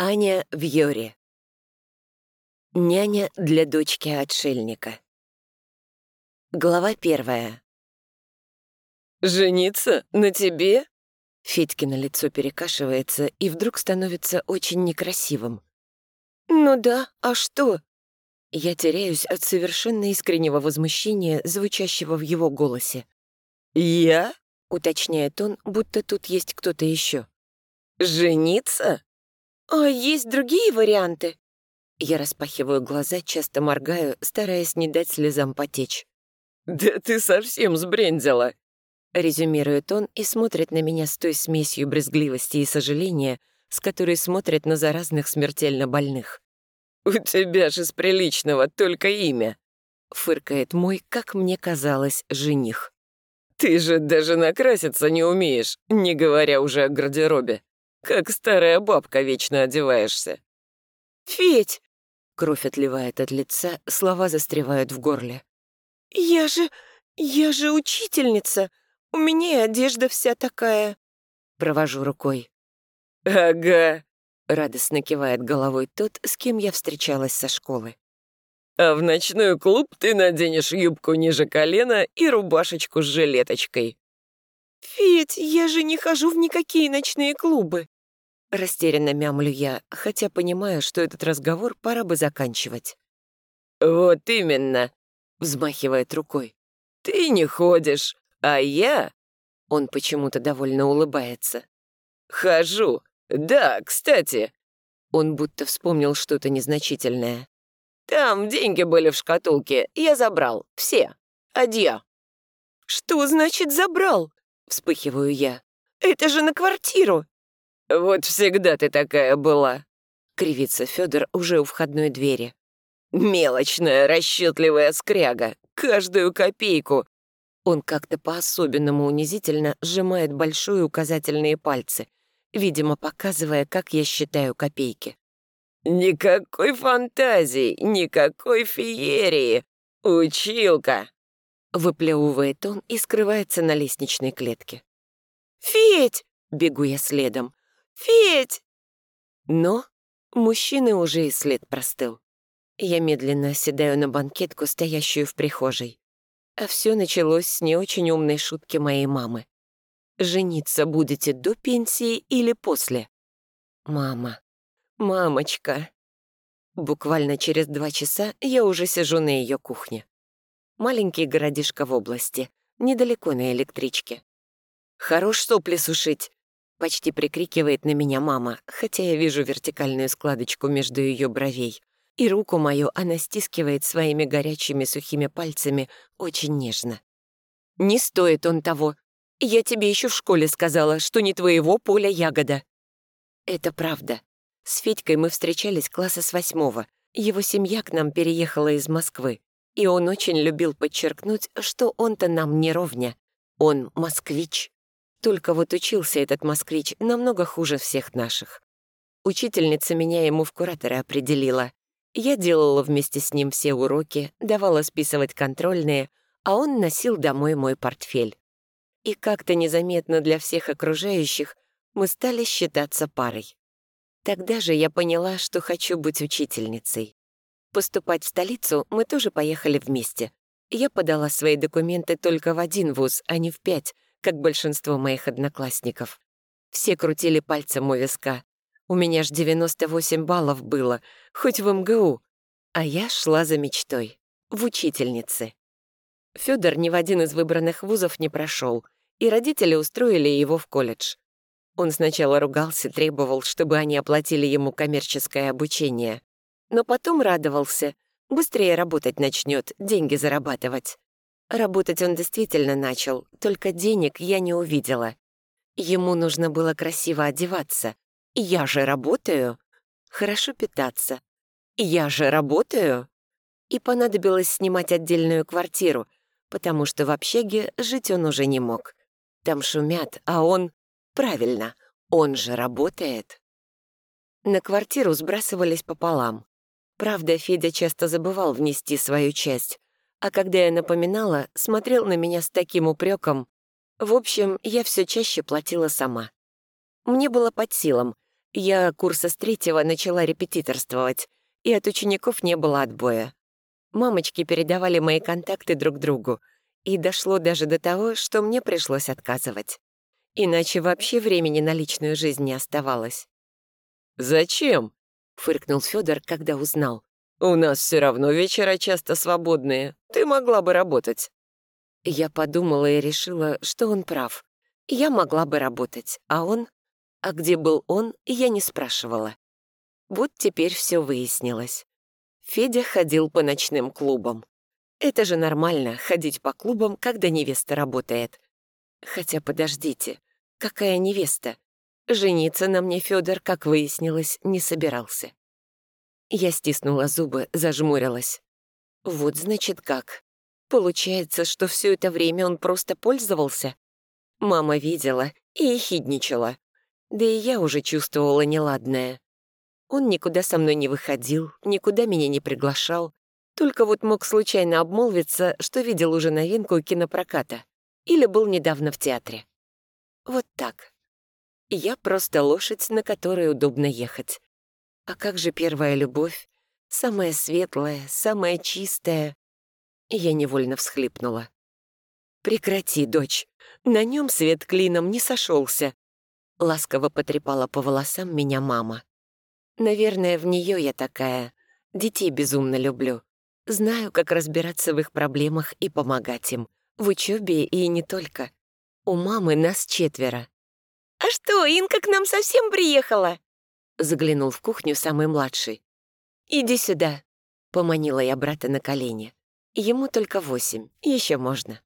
Аня в Йоре. Няня для дочки-отшельника. Глава первая. «Жениться? На тебе?» Федькино лицо перекашивается и вдруг становится очень некрасивым. «Ну да, а что?» Я теряюсь от совершенно искреннего возмущения, звучащего в его голосе. «Я?» — уточняет он, будто тут есть кто-то еще. «Жениться?» «А есть другие варианты?» Я распахиваю глаза, часто моргаю, стараясь не дать слезам потечь. «Да ты совсем сбрендила!» Резюмирует он и смотрит на меня с той смесью брезгливости и сожаления, с которой смотрят на заразных смертельно больных. «У тебя же с приличного только имя!» Фыркает мой, как мне казалось, жених. «Ты же даже накраситься не умеешь, не говоря уже о гардеробе. Как старая бабка вечно одеваешься. «Федь!» — кровь отливает от лица, слова застревают в горле. «Я же... я же учительница. У меня и одежда вся такая». Провожу рукой. «Ага», — радостно кивает головой тот, с кем я встречалась со школы. «А в ночной клуб ты наденешь юбку ниже колена и рубашечку с жилеточкой». «Федь, я же не хожу в никакие ночные клубы!» Растерянно мямлю я, хотя понимаю, что этот разговор пора бы заканчивать. «Вот именно!» — взмахивает рукой. «Ты не ходишь, а я...» Он почему-то довольно улыбается. «Хожу. Да, кстати...» Он будто вспомнил что-то незначительное. «Там деньги были в шкатулке. Я забрал. Все. Адья». «Что значит забрал?» Вспыхиваю я. «Это же на квартиру!» «Вот всегда ты такая была!» Кривится Федор уже у входной двери. «Мелочная, расчетливая скряга! Каждую копейку!» Он как-то по-особенному унизительно сжимает большие указательные пальцы, видимо, показывая, как я считаю копейки. «Никакой фантазии, никакой феерии! Училка!» Выплевывает он и скрывается на лестничной клетке. «Федь!» — бегу я следом. «Федь!» Но мужчины уже и след простыл. Я медленно оседаю на банкетку, стоящую в прихожей. А все началось с не очень умной шутки моей мамы. «Жениться будете до пенсии или после?» «Мама, мамочка!» Буквально через два часа я уже сижу на ее кухне. Маленький городишко в области, недалеко на электричке. «Хорош сопли сушить!» — почти прикрикивает на меня мама, хотя я вижу вертикальную складочку между ее бровей. И руку мою она стискивает своими горячими сухими пальцами очень нежно. «Не стоит он того. Я тебе еще в школе сказала, что не твоего поля ягода». Это правда. С Федькой мы встречались класса с восьмого. Его семья к нам переехала из Москвы. И он очень любил подчеркнуть, что он-то нам не ровня. Он москвич. Только вот учился этот москвич намного хуже всех наших. Учительница меня ему в кураторы определила. Я делала вместе с ним все уроки, давала списывать контрольные, а он носил домой мой портфель. И как-то незаметно для всех окружающих мы стали считаться парой. Тогда же я поняла, что хочу быть учительницей. Поступать в столицу мы тоже поехали вместе. Я подала свои документы только в один вуз, а не в пять, как большинство моих одноклассников. Все крутили пальцем у виска. У меня ж 98 баллов было, хоть в МГУ. А я шла за мечтой. В учительнице. Фёдор ни в один из выбранных вузов не прошел, и родители устроили его в колледж. Он сначала ругался, требовал, чтобы они оплатили ему коммерческое обучение но потом радовался. Быстрее работать начнет, деньги зарабатывать. Работать он действительно начал, только денег я не увидела. Ему нужно было красиво одеваться. Я же работаю. Хорошо питаться. Я же работаю. И понадобилось снимать отдельную квартиру, потому что в общаге жить он уже не мог. Там шумят, а он... Правильно, он же работает. На квартиру сбрасывались пополам. Правда, Федя часто забывал внести свою часть, а когда я напоминала, смотрел на меня с таким упреком. В общем, я все чаще платила сама. Мне было под силам. Я курса с третьего начала репетиторствовать, и от учеников не было отбоя. Мамочки передавали мои контакты друг другу, и дошло даже до того, что мне пришлось отказывать. Иначе вообще времени на личную жизнь не оставалось. «Зачем?» — фыркнул Федор, когда узнал. «У нас все равно вечера часто свободные. Ты могла бы работать». Я подумала и решила, что он прав. Я могла бы работать, а он... А где был он, я не спрашивала. Вот теперь все выяснилось. Федя ходил по ночным клубам. Это же нормально, ходить по клубам, когда невеста работает. Хотя подождите, какая невеста? Жениться на мне Федор, как выяснилось, не собирался. Я стиснула зубы, зажмурилась. Вот значит как. Получается, что все это время он просто пользовался? Мама видела и ехидничала. Да и я уже чувствовала неладное. Он никуда со мной не выходил, никуда меня не приглашал, только вот мог случайно обмолвиться, что видел уже новинку кинопроката или был недавно в театре. Вот так. Я просто лошадь, на которой удобно ехать. А как же первая любовь? Самая светлая, самая чистая. Я невольно всхлипнула. «Прекрати, дочь. На нем свет клином не сошелся. Ласково потрепала по волосам меня мама. Наверное, в нее я такая. Детей безумно люблю. Знаю, как разбираться в их проблемах и помогать им. В учебе и не только. У мамы нас четверо. «А что, Инка к нам совсем приехала?» Заглянул в кухню самый младший. «Иди сюда», — поманила я брата на колени. Ему только восемь, еще можно.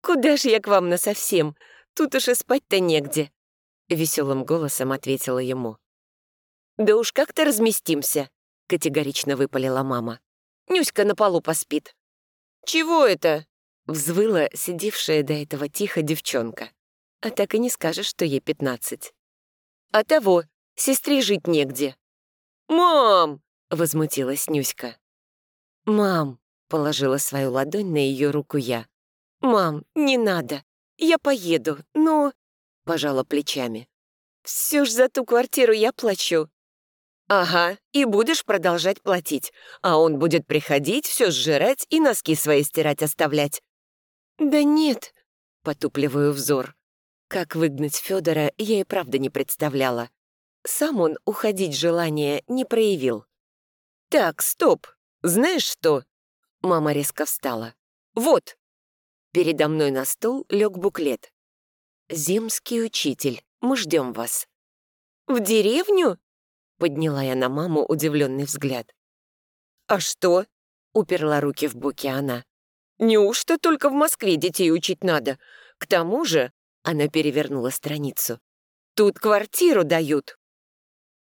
«Куда же я к вам насовсем? Тут уж и спать-то негде», — веселым голосом ответила ему. «Да уж как-то разместимся», — категорично выпалила мама. «Нюська на полу поспит». «Чего это?» — взвыла сидевшая до этого тихо девчонка. А так и не скажешь, что ей пятнадцать. «А того, сестре жить негде». «Мам!» — возмутилась Нюська. «Мам!» — положила свою ладонь на ее руку я. «Мам, не надо. Я поеду, но...» — пожала плечами. «Все ж за ту квартиру я плачу». «Ага, и будешь продолжать платить, а он будет приходить, все сжирать и носки свои стирать оставлять». «Да нет», — потупливаю взор. Как выгнать Федора, я и правда не представляла. Сам он уходить желания не проявил. «Так, стоп. Знаешь что?» Мама резко встала. «Вот!» Передо мной на стол лег буклет. «Земский учитель, мы ждем вас». «В деревню?» — подняла я на маму удивленный взгляд. «А что?» — уперла руки в боки она. «Неужто только в Москве детей учить надо? К тому же...» — она перевернула страницу. «Тут квартиру дают,